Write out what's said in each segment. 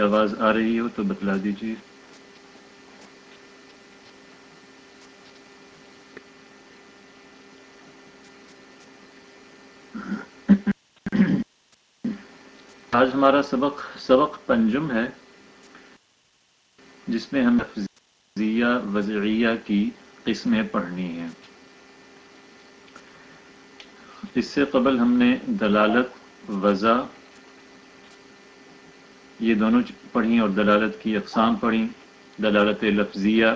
آواز آ رہی ہو تو بتلا دیجیے آج ہمارا سبق سبق پنجم ہے، جس میں ہم لفظیہ، وضعیہ کی قسمیں پڑھنی ہیں۔ اس سے قبل ہم نے دلالت، وضع یہ دونوں پڑھی اور دلالت کی اقسام پڑھی دلالت لفظیہ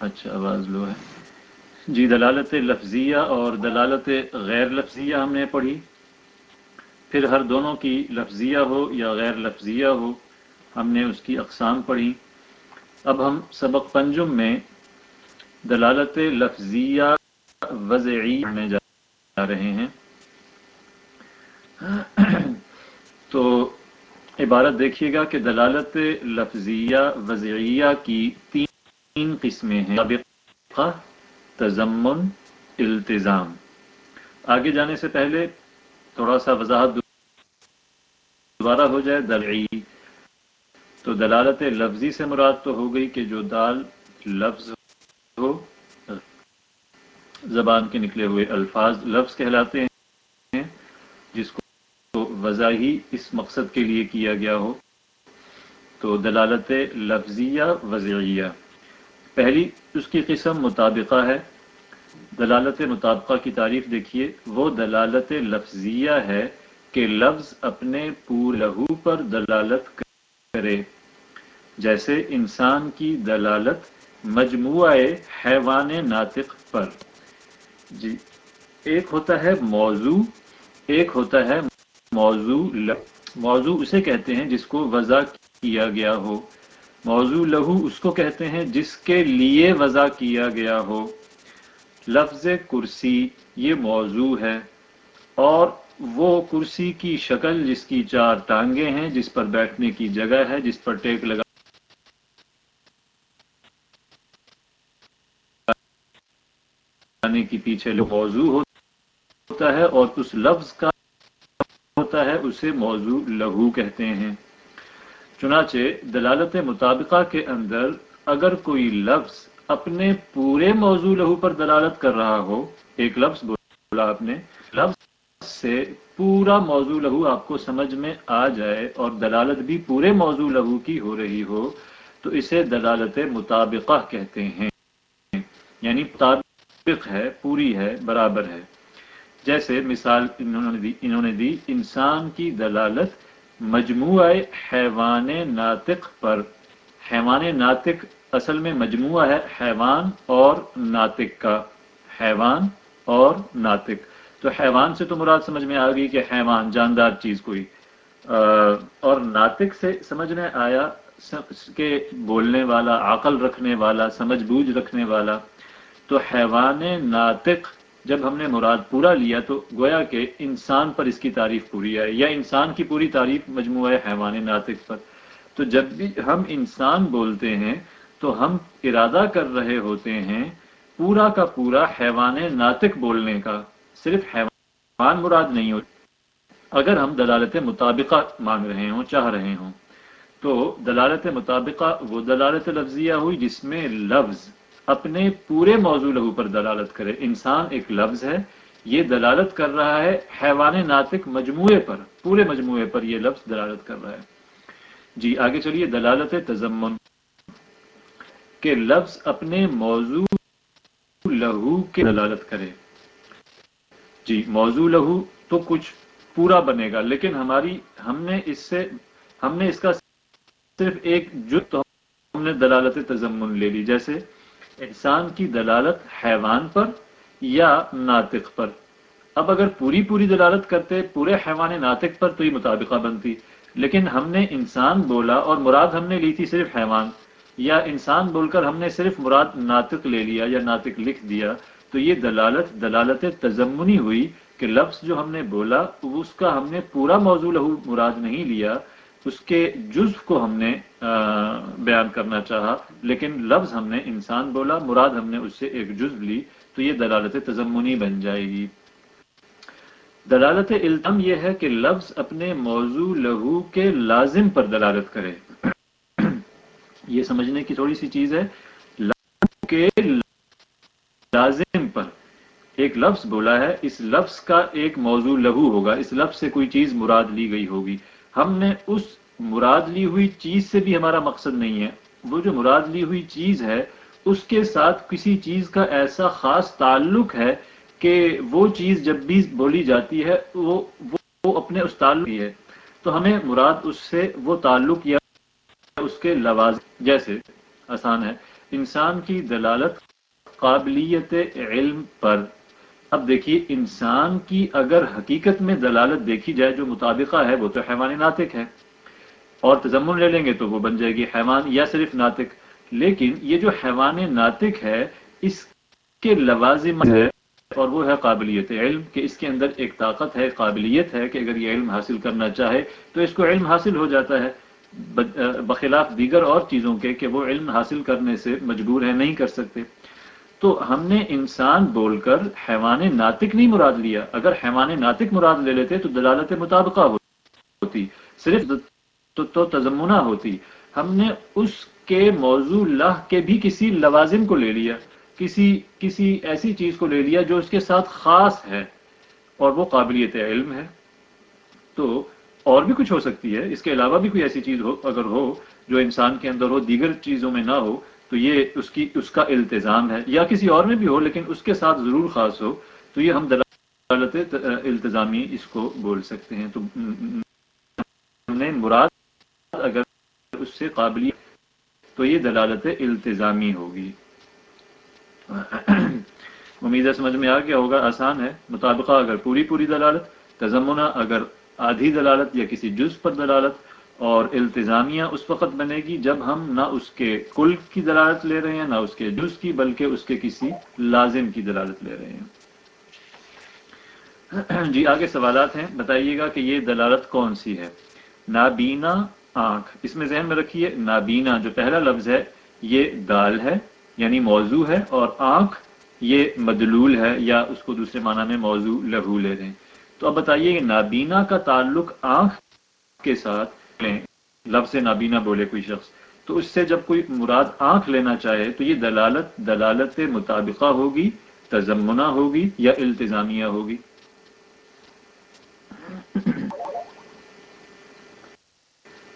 اچھا آواز لو ہے۔ جی دلالت لفظیہ اور دلالت غیر لفظیہ ہم نے پڑھی۔ پھر ہر دونوں کی لفظیہ ہو یا غیر لفظیہ ہو، ہم نے اس کی اقسام پڑھی۔ اب ہم سبق پنجم میں دلالت لفظیہ وضعی پڑھنے جا رہے ہیں۔ تو عبارت دیکھیے گا کہ دلالت لفظیہ وضعیہ کی تین قسمیں ہیں۔ تضمن، التزام۔ آگے جانے سے پہلے تھوڑا سا وضاحت دوبارہ ہو جائے، دلعی۔ تو دلالت لفظی سے مراد تو ہو گئی کہ جو دال لفظ ہو، زبان کے نکلے ہوئے الفاظ لفظ کہلاتے ہیں، جس کو وضاحی اس مقصد کے لیے کیا گیا ہو۔ تو دلالت لفظیہ وضعیہ۔ پہلی، اس کی قسم مطابقہ ہے۔ دلالت مطابقہ کی تعریف دیکھیے۔ وہ دلالت لفظیہ ہے کہ لفظ اپنے پور لہو پر دلالت کرے۔ جیسے انسان کی دلالت مجموعہ حیوان ناطق پر۔ جی ایک ہوتا ہے موضوع، ایک ہوتا ہے موضوع موضوع اسے کہتے ہیں جس کو وضع کیا گیا ہو۔ موضوع لہو اس کو کہتے ہیں جس کے لیے وضع کیا گیا ہو۔ لفظ کرسی یہ موضوع ہے اور وہ کرسی کی شکل جس کی چار ٹانگیں ہیں، جس پر بیٹھنے کی جگہ ہے، جس پر ٹیک لگا کی پیچھے موضوع ہوتا ہے اور اس لفظ کا ہوتا ہے، اسے موضوع لہو کہتے ہیں۔ چنانچہ، دلالت مطابقہ کے اندر اگر کوئی لفظ اپنے پورے موضوع لہو پر دلالت کر رہا ہو، ایک لفظ بولا آپ نے، لفظ سے پورا موضوع لہو آپ کو سمجھ میں آ جائے اور دلالت بھی پورے موضوع لہو کی ہو رہی ہو، تو اسے دلالت مطابقہ کہتے ہیں۔ یعنی مطابق ہے، پوری ہے، برابر ہے۔ جیسے مثال انہوں نے دی انہوں نے دی، انسان کی دلالت مجموعہ حیوان ناطق پر۔ حیوان ناطق اصل میں مجموعہ ہے، حیوان اور ناطق کا۔ حیوان اور ناطق۔ تو حیوان سے تو مراد سمجھ میں آ گئی کہ حیوان، جاندار چیز کوئی۔ اور ناطق سے سمجھ میں آیا کہ بولنے والا، عقل رکھنے والا، سمجھ بوجھ رکھنے والا۔ تو حیوان ناطق جب ہم نے مراد پورا لیا تو گویا کہ انسان پر اس کی تعریف پوری آئے یا انسان کی پوری تعریف مجموعہ حیوان ناطق پر۔ تو جب بھی ہم انسان بولتے ہیں تو ہم ارادہ کر رہے ہوتے ہیں پورا کا پورا حیوان ناطق بولنے کا۔ صرف حیوان مراد نہیں ہو۔ اگر ہم دلالت مطابقہ مانگ رہے ہوں، چاہ رہے ہوں، تو دلالت مطابقہ وہ دلالت لفظیہ ہوئی جس میں لفظ اپنے پورے موضوع لہو پر دلالت کرے۔ انسان ایک لفظ ہے، یہ دلالت کر رہا ہے حیوان ناطق مجموعے پر، پورے مجموعے پر یہ لفظ دلالت کر رہا ہے۔ جی آگے چلیے، دلالت تزمن کہ لفظ اپنے موضوع لہو کے دلالت کرے۔ جی موضوع لہو تو کچھ پورا بنے گا، لیکن ہماری، ہم نے اس سے، ہم نے اس کا صرف ایک جت ہم نے دلالت تزمن لے لی۔ جیسے انسان کی دلالت حیوان پر یا ناطق پر؟ اب اگر پوری پوری دلالت کرتے پورے حیوان ناطق پر تو یہ مطابقہ بنتی۔ لیکن ہم نے انسان بولا اور مراد ہم نے لی تھی صرف حیوان۔ یا انسان بول کر ہم نے صرف مراد ناطق لے لیا یا ناطق لکھ دیا، تو یہ دلالت دلالت تزمنی ہوئی کہ لفظ جو ہم نے بولا، اس کا ہم نے پورا موضوع لہو مراد نہیں لیا۔ اس کے جزو کو ہم نے بیان کرنا چاہا، لیکن لفظ ہم نے انسان بولا، مراد ہم نے اس سے ایک جزو لی، تو یہ دلالت تزمنی بن جائے گی۔ دلالت الزام یہ ہے کہ لفظ اپنے موضوع لہو کے لازم پر دلالت کرے۔ یہ سمجھنے کی تھوڑی سی چیز ہے۔ کے لازم پر ایک لفظ بولا ہے، اس لفظ کا ایک موضوع لہو ہوگا، اس لفظ سے کوئی چیز مراد لی گئی ہوگی۔ ہم نے اس مراد لی ہوئی چیز سے بھی ہمارا مقصد نہیں ہے۔ وہ جو مراد لی ہوئی چیز ہے، اس کے ساتھ کسی چیز کا ایسا خاص تعلق ہے کہ وہ چیز جب بھی بولی جاتی ہے، وہ وہ اپنے اس تعلق ہے۔ تو ہمیں مراد اس سے وہ تعلق یا اس کے لواز جیسے آسان ہے۔ انسان کی دلالت قابلیت علم پر اب دیکھیے، انسان کی اگر حقیقت میں دلالت دیکھی جائے، جو مطابقہ ہے، وہ تو حیوان ناطق ہے۔ اور تزمن لے لیں گے تو وہ بن جائے گی حیوان یا صرف ناطق۔ لیکن یہ جو حیوان ناطق ہے، اس کے لوازم ہے اور وہ ہے قابلیت علم، کہ اس کے اندر ایک طاقت ہے قابلیت ہے کہ اگر یہ علم حاصل کرنا چاہے تو اس کو علم حاصل ہو جاتا ہے۔ بخلاف دیگر اور چیزوں کے، کہ وہ علم حاصل کرنے سے مجبور ہے نہیں کر سکتے۔ تو ہم نے انسان بول کر حیوان ناطق نہیں مراد لیا۔ اگر حیوان ناطق مراد لے لیتے تو دلالت مطابقہ ہوتی۔ صرف تو تزمنہ ہوتی۔ ہم نے اس کے موضوع لہ کے بھی کسی لوازم کو لے لیا۔ کسی کسی ایسی چیز کو لے لیا جو اس کے ساتھ خاص ہے اور وہ قابلیت علم ہے۔ تو اور بھی کچھ ہو سکتی ہے۔ اس کے علاوہ بھی کوئی ایسی چیز ہو اگر ہو جو انسان کے اندر ہو، دیگر چیزوں میں نہ ہو تو یہ اس کی اس کا التزام ہے، یا کسی اور میں بھی ہو، لیکن اس کے ساتھ ضرور خاص ہو، تو یہ ہم دلالت التظامی اس کو بول سکتے ہیں۔ تو مراد اگر اس سے قابلیت تو یہ دلالت التظامی ہوگی۔ امید ہے سمجھ میں آ گیا ہوگا، آسان ہے۔ مطابقہ اگر پوری پوری دلالت تزمنہ اگر آدھی دلالت یا کسی جز پر دلالت اور التزامیہ اس وقت بنے گی جب ہم نہ اس کے کل کی دلالت لے رہے ہیں، نہ اس کے جز کی، بلکہ اس کے کسی لازم کی دلالت لے رہے ہیں۔ جی آگے سوالات ہیں۔ بتائیے گا کہ یہ دلالت کون سی ہے؟ نابینا آنکھ۔ اس میں ذہن میں رکھیے، نابینا جو پہلا لفظ ہے، یہ دال ہے یعنی موضوع ہے، اور آنکھ، یہ مدلول ہے، یا اس کو دوسرے معنی میں موضوع لہو لے رہے ہیں۔ تو اب بتائیے، نابینا کا تعلق آنکھ کے ساتھ لیں لفظ نابینا بولے کوئی شخص۔ تو اس سے جب کوئی مراد آنکھ لینا چاہے، تو یہ دلالت دلالت مطابقہ ہوگی تزمنہ ہوگی یا التزامیہ ہوگی۔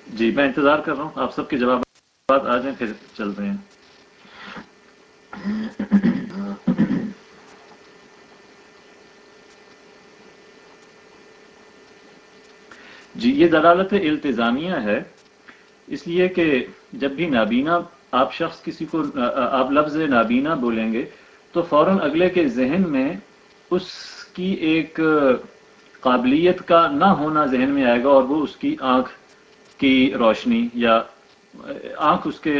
جی میں انتظار کر رہا ہوں، آپ سب کے جوابات آ جائیں، پھر چلتے ہیں۔ جی یہ دلالت التزامیہ ہے۔ اس لیے کہ جب بھی نابینا، آپ شخص کسی کو آپ لفظ نابینا بولیں گے، تو فوراً اگلے کے ذہن میں اس کی ایک قابلیت کا نہ ہونا ذہن میں آئے گا اور وہ اس کی آنکھ کی روشنی یا آنکھ اس کے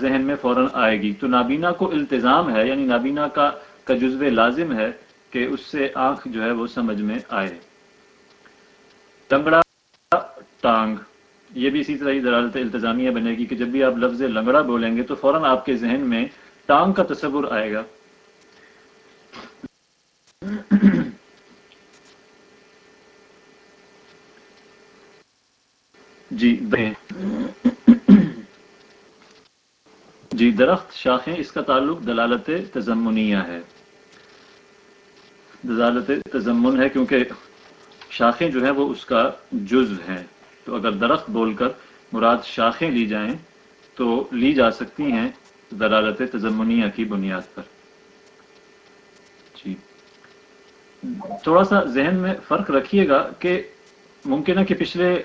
ذہن میں فوراً آئے گی۔ تو نابینا کو التزام ہے یعنی نابینا کا کا جزو لازم ہے کہ اس سے آنکھ جو ہے وہ سمجھ میں آئے۔ تنگڑا ٹانگ۔ یہ بھی اسی طرح ہی دلالت التظامیہ بنے گی کہ جب بھی آپ لفظ لنگڑا بولیں گے تو فوراً آپ کے ذہن میں ٹانگ کا تصور آئے گا۔ جی جی درخت، شاخیں، اس کا تعلق دلالت تزمنیہ ہے۔ دلالت تزمن ہے کیونکہ شاخیں جو ہیں وہ اس کا جز ہیں۔ تو اگر درخت بول کر مراد شاخیں لی جائیں تو لی جا سکتی ہیں دلالت تزمنیہ کی بنیاد پر۔ جی۔ تھوڑا سا ذہن میں فرق رکھیے گا کہ ممکن ہے کہ پچھلے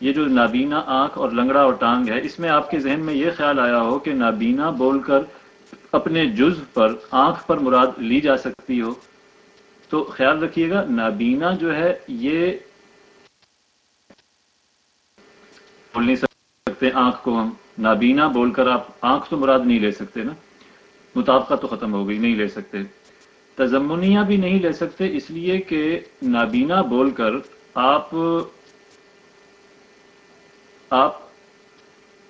یہ جو نابینا آنکھ اور لنگڑا اور ٹانگ ہے، اس میں آپ کے ذہن میں یہ خیال آیا ہو کہ نابینا بول کر اپنے جز پر، آنکھ پر مراد لی جا سکتی ہو۔ تو خیال رکھیے گا، نابینا جو ہے یہ بول نہیں سکتے، آنکھ کو ہم نابینا بول کر آپ آنکھ تو مراد نہیں لے سکتے نا۔ مطابقہ تو ختم ہو گئی، نہیں لے سکتے۔ تزمنیہ بھی نہیں لے سکتے، اس لیے کہ نابینا بول کر آپ آپ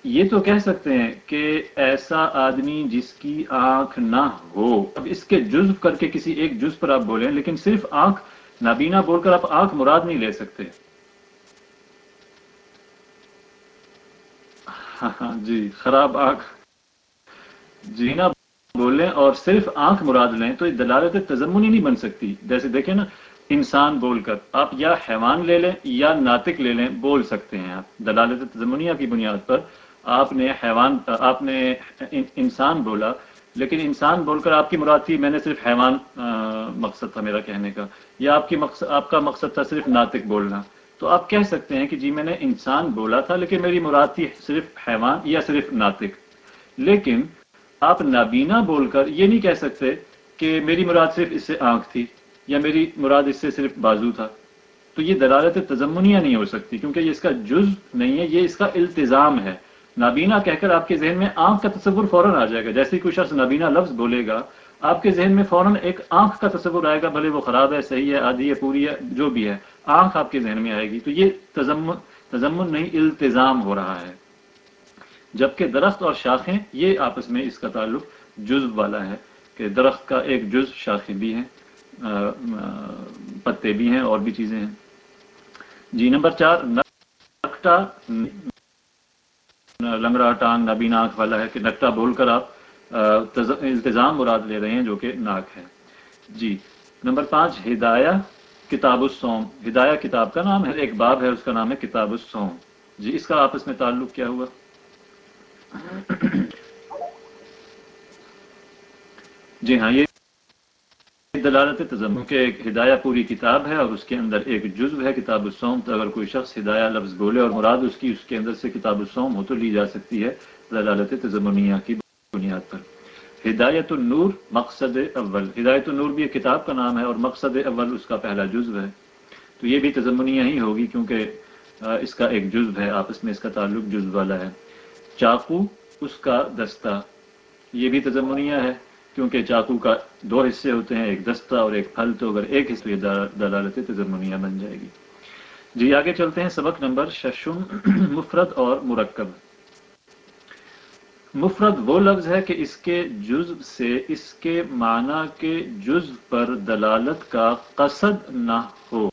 یہ تو کہہ سکتے ہیں کہ ایسا آدمی جس کی آنکھ نہ ہو۔ اب اس کے جزو کر کے کسی ایک جز پر آپ بولیں، لیکن صرف آنکھ، نابینا بول کر آپ آنکھ مراد نہیں لے سکتے ہاں ہاں جی خراب آنکھ۔ جی نا، بولیں اور صرف آنکھ مراد لیں تو دلالت تزمنی نہیں بن سکتی۔ جیسے دیکھیں نا، انسان بول کر آپ یا حیوان لے لیں یا ناطق لے لیں، بول سکتے ہیں آپ۔ دلالت تزمنیہ کی بنیاد پر آپ نے حیوان، آپ نے انسان بولا، لیکن انسان بول کر آپ کی مراد تھی، میں نے صرف حیوان مقصد تھا میرا کہنے کا۔ یا آپ کی مقصد آپ کا مقصد تھا صرف ناطق بولنا۔ تو آپ کہہ سکتے ہیں کہ جی میں نے انسان بولا تھا لیکن میری مراد تھی صرف حیوان یا صرف ناطق۔ لیکن آپ نابینا بول کر یہ نہیں کہہ سکتے کہ میری مراد صرف اس سے آنکھ تھی یا میری مراد اس سے صرف بازو تھا۔ تو یہ دلالت تزمنیہ نہیں ہو سکتی کیونکہ یہ اس کا جز نہیں ہے، یہ اس کا التزام ہے۔ نابینا کہہ کر آپ کے ذہن میں آنکھ کا تصور فوراً آ جائے گا، جیسے کوئی شخص نابینا لفظ بولے گا آپ کے ذہن میں فوراً ایک آنکھ کا تصور آئے گا، بھلے وہ خراب ہے، صحیح ہے آدھی ہے، پوری ہے، جو بھی ہے۔ آنکھ آپ کے ذہن میں آئے گی۔ تو یہ تزمن تزمن نہیں، التزام ہو رہا ہے۔ جبکہ درخت اور شاخیں، یہ آپس میں اس کا تعلق جز والا ہے کہ درخت کا ایک جز شاخیں بھی ہیں پتے بھی ہیں، اور بھی چیزیں ہیں۔ جی نمبر چار، نکٹا لنگڑا ٹانگ نبی ناک والا ہے کہ نکٹا بول کر آپ التظام مراد لے رہے ہیں جو کہ ناک ہے۔ جی نمبر پانچ، ہدایہ کتاب السوم ہدایہ کتاب کا نام ہے، ایک باب ہے، اس کا نام ہے کتاب السوم جی اس کا آپس میں تعلق کیا ہوا؟ جی ہاں یہ دلالت تزم کہ ایک ہدایہ پوری کتاب ہے اور اس کے اندر ایک جزو ہے، کتاب السوم تو اگر کوئی شخص ہدایہ لفظ بولے اور مراد اس کی، اس کے اندر سے کتاب السوم ہو تو لی جا سکتی ہے۔ دلالت تزمنیہ کی بنیاد پر۔ ہدایت النور مقصد اول۔ ہدایت النور بھی ایک کتاب کا نام ہے اور مقصد اول اس کا پہلا جزو ہے۔ تو یہ بھی تزمنیہ ہی ہوگی کیونکہ اس کا ایک جزو ہے۔ آپس میں اس کا تعلق جزو والا ہے۔ چاقو اس کا دستہ۔ یہ بھی تزمنیہ ہے کیونکہ چاقو کا دو حصے ہوتے ہیں، ایک دستہ اور ایک پھل۔ تو اگر ایک حصے دلالت تزمنیہ بن جائے گی۔ جی آگے چلتے ہیں۔ سبق نمبر ششم، مفرد اور مرکب۔ مفرد وہ لفظ ہے کہ اس کے جز سے اس کے معنی کے جز پر دلالت کا قصد نہ ہو۔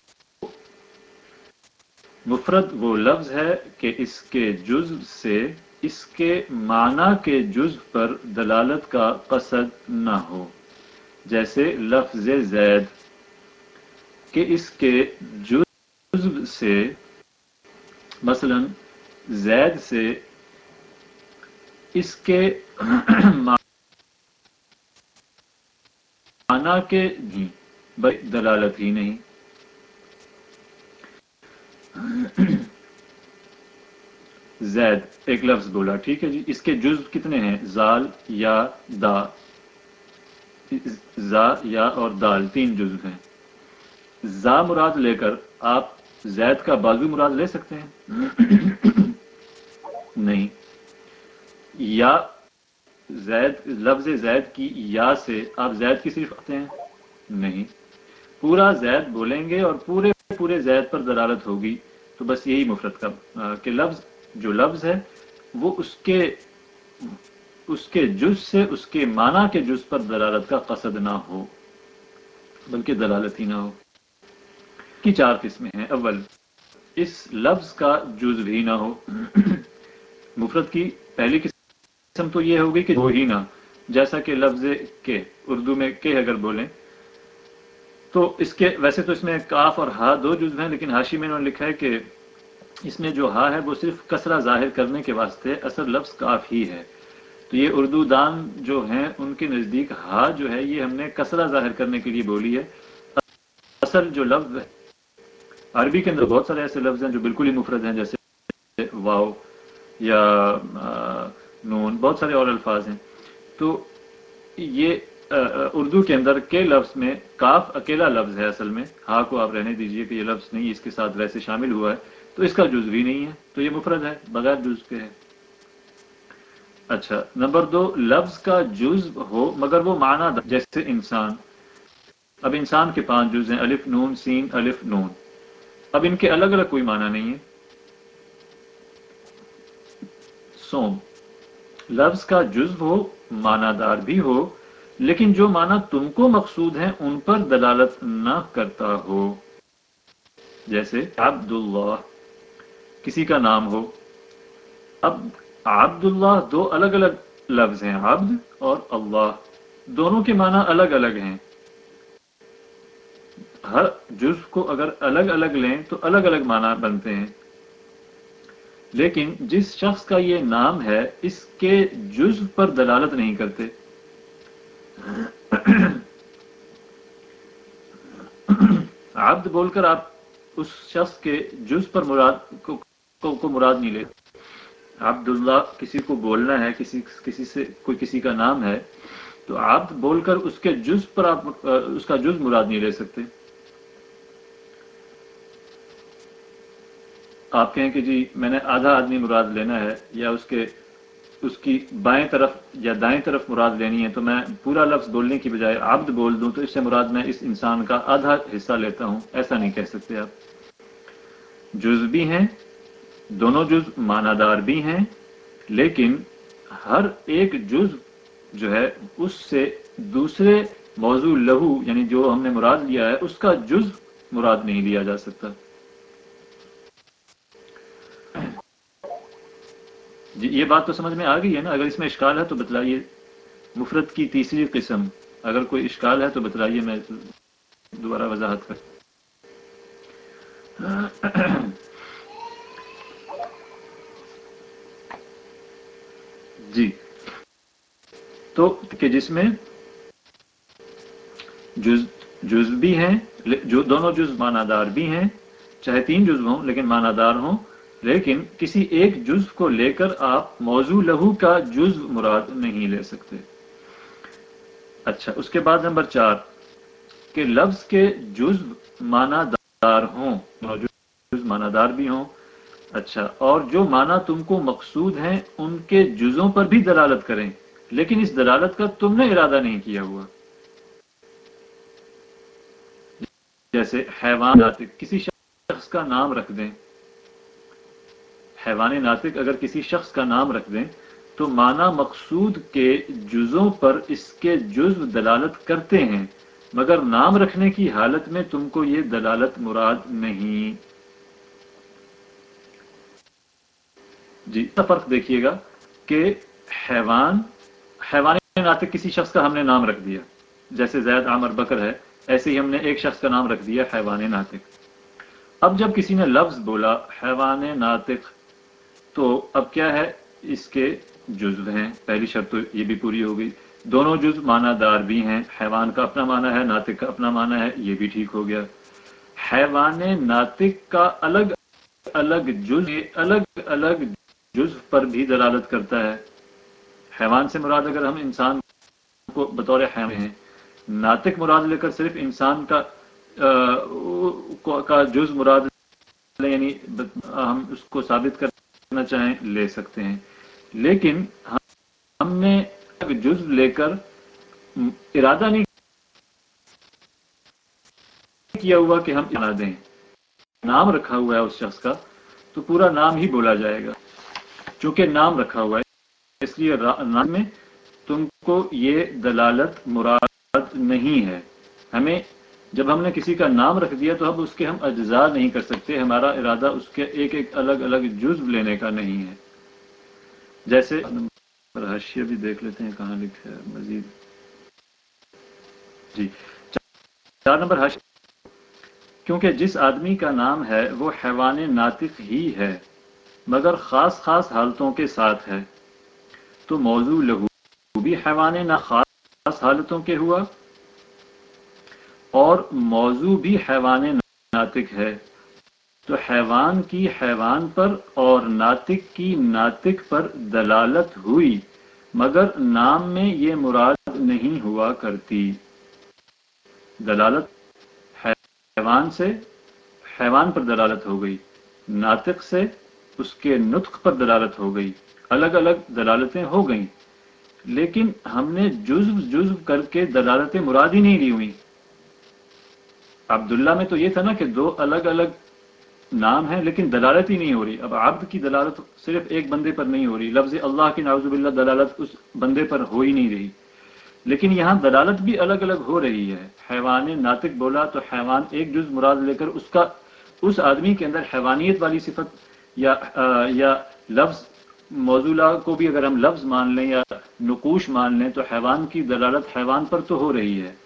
مفرد وہ لفظ ہے کہ اس کے جز سے اس کے معنی کے جز پر دلالت کا قصد نہ ہو۔ جیسے لفظ زید کہ اس کے جز سے مثلا زید سے اس کے معنی کے جی، دلالت ہی نہیں۔ زید، ایک لفظ بولا، ٹھیک ہے جی؟ اس کے جز کتنے ہیں؟ زال، یا، دا۔ زا، یا اور دال، تین جز ہیں۔ زا مراد لے کر آپ زید کا بازو مراد لے سکتے ہیں؟ نہیں۔ یا زید، لفظ زید کی یا سے آپ زید کی صرف آتے ہیں؟ نہیں۔ پورا زید بولیں گے اور پورے پورے زید پر دلالت ہوگی۔ تو بس یہی مفرت کا کہ لفظ، جو لفظ ہے، وہ اس کے اس کے جز سے، اس کے معنی کے جز پر دلالت کا قصد نہ ہو، بلکہ دلالت ہی نہ ہو۔ کی چار قسمیں ہیں؟ اول، اس لفظ کا جز بھی نہ ہو۔ مفرد کی پہلی قسم تو یہ ہوگی کہ وہ ہی نہ، جیسا کہ لفظ کے اردو میں کہ اگر بولیں، تو اس کے، ویسے تو اس میں کاف اور ہا دو جز ہیں، لیکن ہاشی میں انہوں نے لکھا ہے کہ اس میں جو ہا ہے وہ صرف کسرہ ظاہر کرنے کے واسطے اصل لفظ کاف ہی ہے۔ تو یہ اردو دان جو ہیں، ان کے نزدیک ہا جو ہے، یہ ہم نے کسرہ ظاہر کرنے کے لیے بولی ہے۔ اصل جو لفظ ہے، عربی کے اندر بہت سارے ایسے لفظ ہیں جو بالکل ہی مفرد ہیں، جیسے واؤ یا نون، بہت سارے اور الفاظ ہیں۔ تو یہ اردو کے اندر کے لفظ میں کاف اکیلا لفظ ہے اصل میں۔ ہا کو آپ رہنے دیجیے کہ یہ لفظ نہیں، اس کے ساتھ ویسے شامل ہوا ہے۔ تو اس کا جز بھی نہیں ہے، تو یہ مفرد ہے، بغیر جز کے ہے۔ اچھا نمبر دو، لفظ کا جز ہو مگر وہ معنی جیسے انسان۔ اب انسان کے پانچ جز ہیں، الف، نون، سین، الف، نون۔ اب ان کے الگ الگ کوئی معنی نہیں ہے۔ سوم۔ لفظ کا جز ہو معنی دار بھی ہو، لیکن جو معنی تم کو مقصود ہیں، ان پر دلالت نہ کرتا ہو۔ جیسے عبداللہ، کسی کا نام ہو۔ اب عبداللہ دو الگ الگ لفظ ہیں، عبد اور اللہ۔ دونوں کے معنی الگ الگ ہیں۔ ہر جز کو اگر الگ الگ لیں، تو الگ الگ معنی بنتے ہیں۔ لیکن جس شخص کا یہ نام ہے اس کے جز پر دلالت نہیں کرتے۔ عبد بول کر آپ اس شخص کے جز پر مراد کو, کو مراد نہیں لے۔ عبداللہ کسی کو بولنا ہے کسی کسی سے کوئی کسی کا نام ہے تو عبد بول کر اس کے جز پر آپ اس کا جز مراد نہیں لے سکتے۔ آپ کہیں کہ جی میں نے آدھا آدمی مراد لینا ہے یا اس کے اس کی بائیں طرف یا دائیں طرف مراد لینی ہے تو میں پورا لفظ بولنے کی بجائے عبد بول دوں تو اس سے مراد میں اس انسان کا آدھا حصہ لیتا ہوں، ایسا نہیں کہہ سکتے آپ۔ جز بھی ہیں، دونوں جز ماندار بھی ہیں، لیکن ہر ایک جز جو ہے اس سے دوسرے موضوع لہو یعنی جو ہم نے مراد لیا ہے، اس کا جز مراد نہیں لیا جا سکتا۔ جی یہ بات تو سمجھ میں آ گئی ہے نا۔ اگر اس میں اشکال ہے تو بتلائیے۔ مفرت کی تیسری قسم، اگر کوئی اشکال ہے تو بتلائیے، میں دوبارہ وضاحت کر جی۔ تو کہ جس میں جز جز بھی ہیں، جو، دونوں جز مانادار بھی ہیں، چاہے تین جز ہوں لیکن مانادار ہوں۔ لیکن کسی ایک جز کو لے کر آپ موضوع لہو کا جز مراد نہیں لے سکتے۔ اچھا اس کے بعد نمبر چار، کہ لفظ کے جز مانا دار ہوں جز مانا دار بھی ہوں۔ اچھا اور جو مانا تم کو مقصود ہیں، ان کے جزوں پر بھی دلالت کریں۔ لیکن اس دلالت کا تم نے ارادہ نہیں کیا ہوا۔ جیسے حیوان، کسی شخص کا نام رکھ دیں۔ حیوان ناطق اگر کسی شخص کا نام رکھ دیں، تو معنی مقصود کے جزوں پر اس کے جز دلالت کرتے ہیں۔ مگر نام رکھنے کی حالت میں تم کو یہ دلالت مراد نہیں۔ جی فرق دیکھیے گا کہ حیوان حیوان ناطق کسی شخص کا ہم نے نام رکھ دیا۔ جیسے زید عامر بکر ہے، ایسے ہی ہم نے ایک شخص کا نام رکھ دیا، حیوان ناطق۔ اب جب کسی نے لفظ بولا، حیوان ناطق تو اب کیا ہے؟ اس کے جزو ہیں۔ پہلی شرط تو یہ بھی پوری ہو گئی۔ دونوں جز معنی دار بھی ہیں۔ حیوان کا اپنا معنی ہے، ناطق کا اپنا معنی ہے، یہ بھی ٹھیک ہو گیا۔ حیوان ناطق کا الگ الگ جز، الگ الگ جز پر بھی دلالت کرتا ہے۔ حیوان سے مراد اگر ہم انسان کو بطور حیوان ہیں، ناطق مراد لے کر صرف انسان کا کا جز مراد یعنی ہم اس کو ثابت کر چاہیں لے سکتے ہیں۔ لیکن ہم نے جز لے کر ارادہ نہیں کیا ہوا کہ ہم بنا دیں۔ نام رکھا ہوا ہے اس شخص کا، تو پورا نام ہی بولا جائے گا۔ چونکہ نام رکھا ہوا ہے، اس لیے نام میں تم کو یہ دلالت مراد نہیں ہے۔ ہمیں جب ہم نے کسی کا نام رکھ دیا تو اب اس کے ہم اجزاء نہیں کر سکتے، ہمارا ارادہ اس کے ایک ایک الگ الگ جزو لینے کا نہیں ہے۔ جیسے حشیہ بھی دیکھ لیتے ہیں کہاں لکھا ہے، مزید۔ جی چار نمبر حش کیونکہ جس آدمی کا نام ہے وہ حیوان ناطق ہی ہے، مگر خاص خاص حالتوں کے ساتھ ہے۔ تو موضوع لہو بھی حیوان نہ خاص حالتوں کے ہوا۔ اور موضوع بھی حیوان ناطق ہے۔ تو حیوان کی حیوان پر اور ناطق کی ناطق پر دلالت ہوئی، مگر نام میں یہ مراد نہیں ہوا کرتی۔ دلالت حیوان سے، حیوان پر دلالت ہو گئی، ناطق سے اس کے نطق پر دلالت ہو گئی۔ الگ الگ دلالتیں ہو گئیں، لیکن ہم نے جزو جزو کر کے دلالتیں مراد ہی نہیں لی ہوئی عبداللہ میں تو یہ تھا نا کہ دو الگ الگ نام ہیں، لیکن دلالت ہی نہیں ہو رہی۔ اب عبد کی دلالت صرف ایک بندے پر نہیں ہو رہی۔ لفظ اللہ کی ناوز باللہ دلالت اس بندے پر ہو ہی نہیں رہی۔ لیکن یہاں دلالت بھی الگ الگ ہو رہی ہے۔ حیوان ناطق بولا تو حیوان ایک جز مراد لے کر اس کا، اس آدمی کے اندر حیوانیت والی صفت یا یا لفظ موضوع کو بھی اگر ہم لفظ مان لیں یا نقوش مان لیں تو حیوان کی دلالت حیوان پر تو ہو رہی ہے۔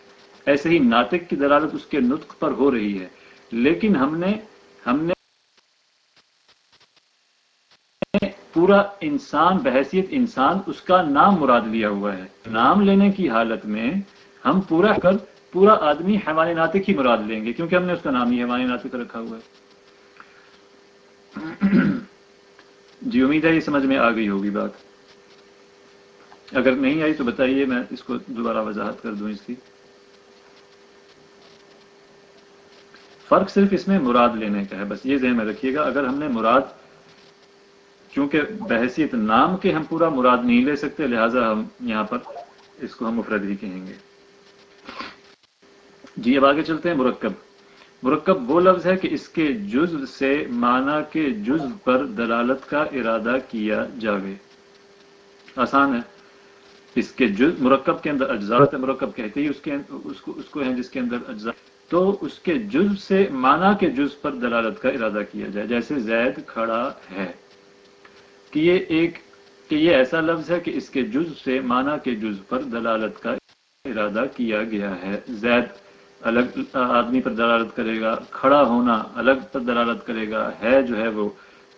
ایسے ہی ناطق کی دلالت اس کے نطق پر ہو رہی ہے۔ لیکن ہم نے ہم نے پورا انسان بحثیت انسان اس کا نام مراد لیا ہوا ہے۔ نام لینے کی حالت میں ہم پورا کر پورا آدمی حیوان ناطق ہی مراد لیں گے، کیونکہ ہم نے اس کا نام ہی حیوان ناطق رکھا ہوا ہے۔ جی امید ہے یہ سمجھ میں آ گئی ہوگی بات۔ اگر نہیں آئی تو بتائیے، میں اس کو دوبارہ وضاحت کر دوں اس کی۔ فرق صرف اس میں مراد لینے کا ہے۔ بس یہ ذہن میں رکھیے گا، اگر ہم نے مراد، چونکہ بحثیت نام کے ہم پورا مراد نہیں لے سکتے، لہٰذا ہم یہاں پر اس کو ہم مفرد ہی کہیں گے۔ جی اب آگے چلتے ہیں، مرکب۔ مرکب وہ لفظ ہے کہ اس کے جزو سے معنی کے جزو پر دلالت کا ارادہ کیا جاوے۔ آسان ہے۔ اس کے جز، مرکب کے اندر اجزاء مرکب کہتے ہی اس کے اس کو اس کو ہیں جس کے اندر اجزاء۔ تو اس کے جز سے معنی کے جز پر دلالت کا ارادہ کیا جائے، جیسے زید کھڑا ہے۔ کہ یہ ایک، کہ یہ ایسا لفظ ہے کہ اس کے جز سے معنی کے جز پر دلالت کا ارادہ کیا گیا ہے۔ زید الگ آدمی پر دلالت کرے گا، کھڑا ہونا الگ پر دلالت کرے گا، ہے جو ہے وہ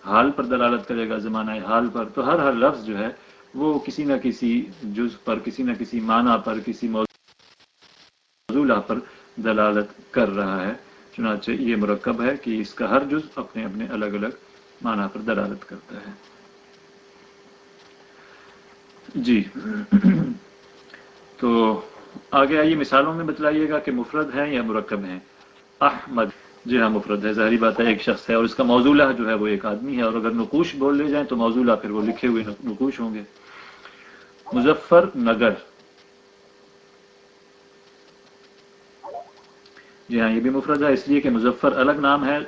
حال پر دلالت کرے گا، زمانہ حال پر۔ تو ہر ہر لفظ جو ہے وہ کسی نہ کسی جز پر، کسی نہ کسی معنی پر، کسی موضوع پر دلالت کر رہا ہے۔ چنانچہ یہ مرکب ہے کہ اس کا ہر جز اپنے اپنے الگ الگ معنی پر دلالت کرتا ہے۔ جی۔ تو آگے آئیے، مثالوں میں بتلائیے گا کہ مفرد ہے یا مرکب ہیں۔ احمد جی ہاں مفرد ہے، ظاہری بات ہے، ایک شخص ہے اور اس کا موضوع جو ہے وہ ایک آدمی ہے اور اگر نقوش بول لے جائیں تو موضوع پھر وہ لکھے ہوئے نقوش ہوں گے۔ مظفر نگر جی ہاں یہ بھی مفرد ہے، اس لیے کہ مظفر الگ نام ہے،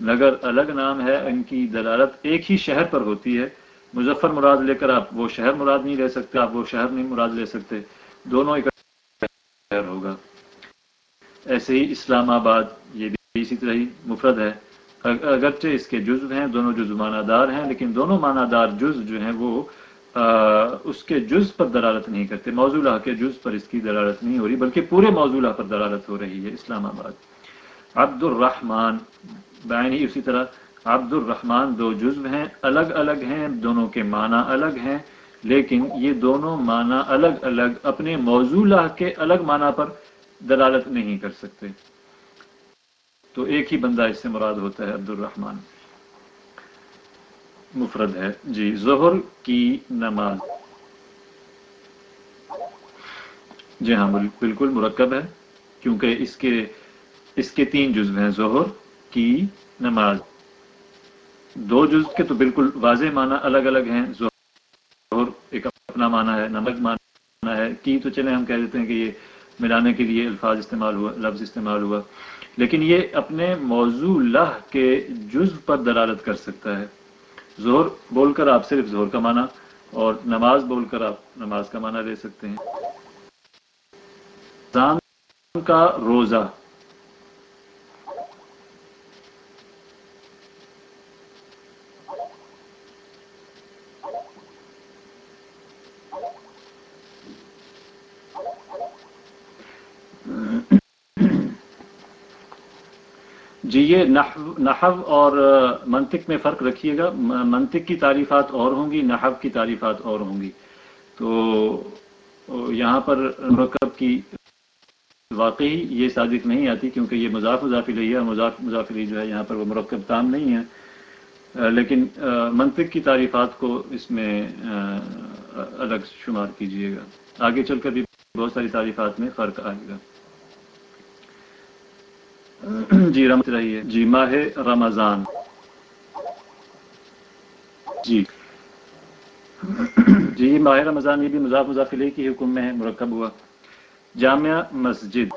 نگر الگ نام ہے، ان کی دلالت ایک ہی شہر پر ہوتی ہے۔ مظفر مراد لے کر آپ، وہ شہر مراد نہیں لے سکتے، آپ وہ شہر نہیں مراد لے سکتے۔ دونوں شہر ہوگا۔ ایسے ہی اسلام آباد، یہ بھی اسی طرح ہی مفرد ہے۔ اگرچہ اس کے جزو ہیں، دونوں جزو معنی دار ہیں، لیکن دونوں معنی دار جز جو ہیں، وہ اس کے جز پر دلالت نہیں کرتے۔ موضوع کے جز پر اس کی دلالت نہیں ہو رہی، بلکہ پورے موضوع پر دلالت ہو رہی ہے۔ اسلام آباد۔ عبد الرحمان بین ہی اسی طرح۔ عبد الرحمن دو جزو ہیں، الگ الگ ہیں، دونوں کے معنی الگ ہیں، لیکن یہ دونوں معنی الگ الگ اپنے موضوع کے الگ معنی پر دلالت نہیں کر سکتے۔ تو ایک ہی بندہ اس سے مراد ہوتا ہے عبد الرحمن۔ مفرد ہے۔ جی ظہر کی نماز۔ جی ہاں بالکل مرکب ہے، کیونکہ اس کے اس کے تین جزو ہیں، ظہر کی نماز۔ دو جز کے تو بالکل واضح معنی الگ الگ ہیں، ظہر ایک اپنا معنی ہے نمک معنی ہے۔ کی تو چلے ہم کہہ دیتے ہیں کہ یہ ملانے کے لیے الفاظ استعمال ہوا، لفظ استعمال ہوا۔ لیکن یہ اپنے موضوع لہ کے جز پر دلالت کر سکتا ہے۔ زہر بول کر آپ صرف زہر کا معنی اور نماز بول کر آپ نماز کا معنی لے سکتے ہیں۔ کا روزہ یہ نحو اور منطق میں فرق رکھیے گا۔ منطق کی تعریفات اور ہوں گی، نحو کی تعریفات اور ہوں گی۔ تو یہاں پر مرکب کی واقعی یہ صادق نہیں آتی کیونکہ یہ مضاف مضافی ہے۔ اور مضاف مضافی جو ہے یہاں پر وہ مرکب تام نہیں ہے۔ لیکن منطق کی تعریفات کو اس میں الگ شمار کیجیے گا۔ آگے چل کر بھی بہت ساری تعریفات میں فرق آئے گا۔ جی رمت رہی ہے جی ماہ رمضان۔ جی۔ جی ماہ رمضان یہ بھی مضاف مضافلے کی حکم میں ہے مرکب ہوا۔ جامعہ مسجد۔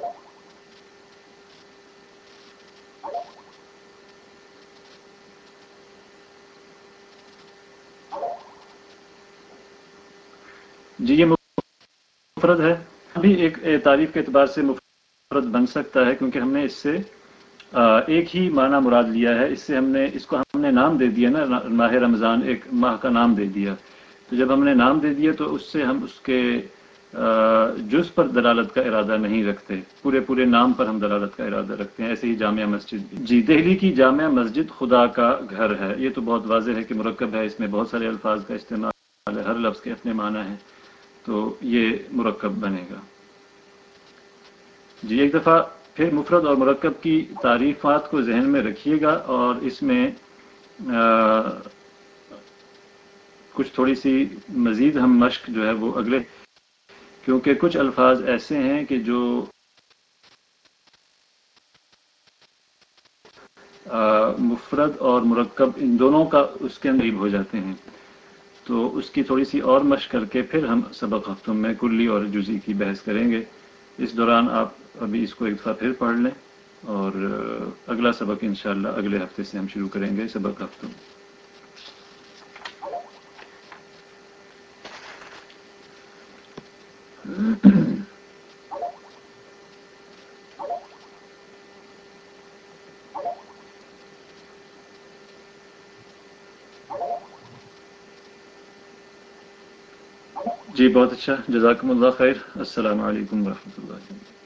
جی یہ مفرد ہے۔ بھی ایک تعریف کے اعتبار سے مفرد بن سکتا ہے کیونکہ ہم نے اس سے ایک ہی معنی مراد لیا ہے۔ اس سے ہم نے اس کو ہم نے نام دے دیا نا، ماہ رمضان، ایک ماہ کا نام دے دیا۔ تو جب ہم نے نام دے دیا تو اس سے ہم اس کے جز پر دلالت کا ارادہ نہیں رکھتے۔ پورے پورے نام پر ہم دلالت کا ارادہ رکھتے ہیں۔ ایسے ہی جامعہ مسجد بھی۔ جی دہلی کی جامعہ مسجد خدا کا گھر ہے۔ یہ تو بہت واضح ہے کہ مرکب ہے۔ اس میں بہت سارے الفاظ کا استعمال ہے۔ ہر لفظ کے اپنے معنی ہیں۔ تو یہ مرکب بنے گا۔ جی ایک دفعہ پھر مفرد اور مرکب کی تعریفات کو ذہن میں رکھیے گا اور اس میں کچھ تھوڑی سی مزید ہم مشق جو ہے وہ اگلے، کیونکہ کچھ الفاظ ایسے ہیں کہ جو مفرد اور مرکب ان دونوں کا اس کے قریب ہو جاتے ہیں۔ تو اس کی تھوڑی سی اور مشق کر کے پھر ہم سبق ہفتوں میں کلی اور جزی کی بحث کریں گے۔ اس دوران آپ ابھی اس کو ایک دفعہ پھر پڑھ لیں اور اگلا سبق انشاءاللہ اگلے ہفتے سے ہم شروع کریں گے سبق ہفتوں میں۔ جی بہت اچھا۔ جزاکم اللہ خیر۔ السلام علیکم ورحمۃ اللہ